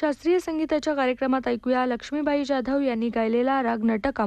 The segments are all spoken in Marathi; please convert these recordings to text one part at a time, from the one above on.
शास्त्रीय संगीताच्या कार्यक्रमात ऐकूया लक्ष्मीबाई जाधव यांनी गायलेला राग नटक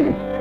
है